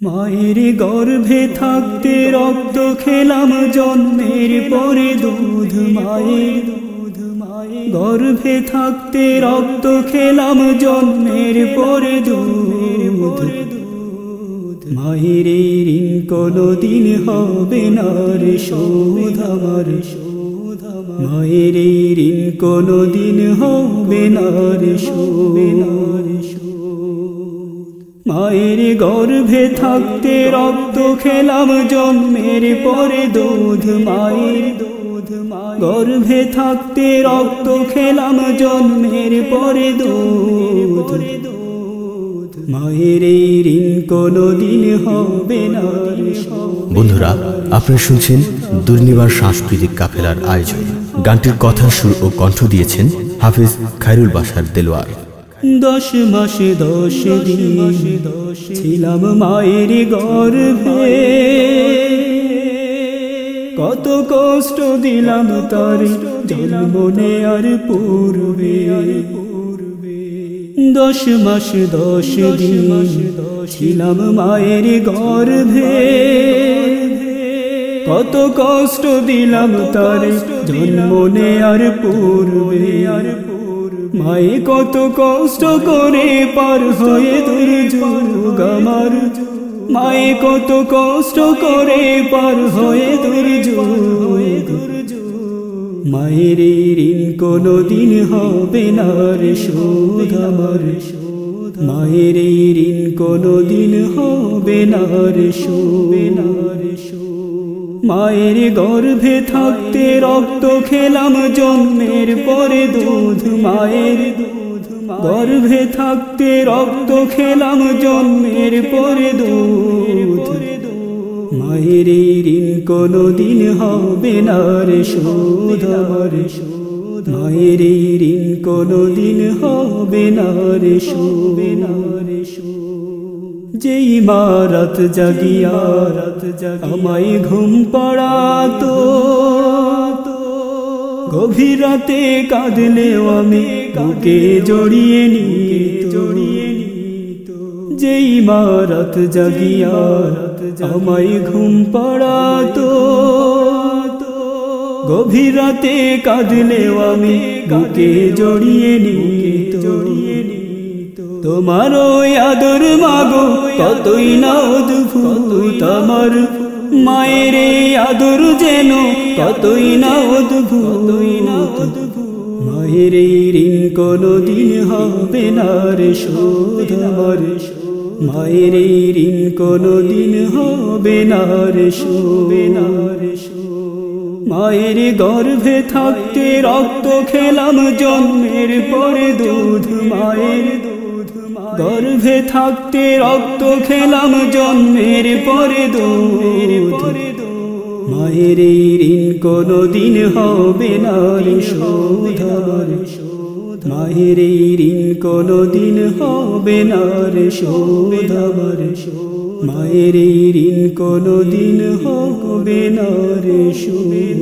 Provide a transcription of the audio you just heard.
মায়ের গর্ভে থাকতে রক্ত খেলাম, জন্মের পরে দুধ, মায়ের দুধ, মায়ের গর্ভে থাকতে রক্ত খেলাম, জন্মের পরে দুধ মায়ের ঋণ কোনো দিন হবে না রে শোধ আমার, শোধ মায়ের ঋণ কোনো দিন হবে না রে শোধ না রে মায়ের গর্ভে থাকতে রক্ত খেলাম, জন্মের পরে দুধ, মায়ের দুধ গর্ভে থাকতে রক্ত খেলাম, জন্মের পরে দুধ মায়ের এই ঋণ কোনো দিন হবে না। বন্ধুরা, আপনারা শুনছেন দুর্নিবার সাংস্কৃতিক কাফেলার আয়োজন গানটির কথা, সুর ও কণ্ঠ দিয়েছেন হাফিজ খায়রুল বাসার দেলোয়ার দশ মাসে দশ দিন ছিলাম মায়ের গর্ভে। কত কষ্ট দিলাম তার জন্মনে আর পূর্বে। দশ মাস দশ দিন ছিলাম মায়ের গর্ভে। কত কষ্ট দিলাম তার জন্মনে আর পূর্বে। আর মায়ে কত কষ্ট করে পার হয়ে দুর্যোগ আমার। মায়ে কত কষ্ট করে পার হয়ে দুর্যোগ মায়ের ঋণ কোনো দিন হবে না রে শোধ আমার। মায়ের ঋণ কোনো দিন হবে না রে শোধ না রে শোধ। মায়ের গর্ভে থাকতে রক্ত খেলাম জন্মের পরে দুধ, মায়ের দুধ গর্ভে থাকতে রক্ত খেলাম জন্মের পরে দুধ। মায়ের ঋণ কোনো দিন হবে না রে শোধ মায়ের ঋণ কোনো দিন হবে না রে শোধ না রে শোধ যেই মা রাত জাগিয়া রাত জাগিয়া ঘুম পড়াতো। গভীর রাতে কাঁদলেও আমি বুকে জড়িয়ে নি জড়িয়ে নিত। যেই মা রাত জাগিয়া, রাত আমায় ঘুম পড়াতো। গভীর রাতে কাঁদলেও আমি বুকে জড়িয়ে নি জড়িয়ে নিত। তোমার ওই আদর মাগো কতই না অদ্ভুত আমার। মায়ের আদর যেন কতই না অদ্ভুত। মায়ের এই ঋণ কোনো দিন হবে না রে শোধ আমার। মায়ের ঋণ কোনো দিন হবে না রে শোবে না রে মায়ের গর্ভে থাকতে রক্ত খেলাম, জন্মের পরে দুধ মায়ের দুধ গর্ভে থাকতে রক্ত খেলাম, জন্মের পরে দুধ। মায়ের ঋণ কোনো দিন হবে না রে শোধ শোধ। মায়ের ঋণ কোনো দিন হবে না রে শোধ আমার শোধ মায়ের ঋণ কোনো দিন হবে না রে শোধ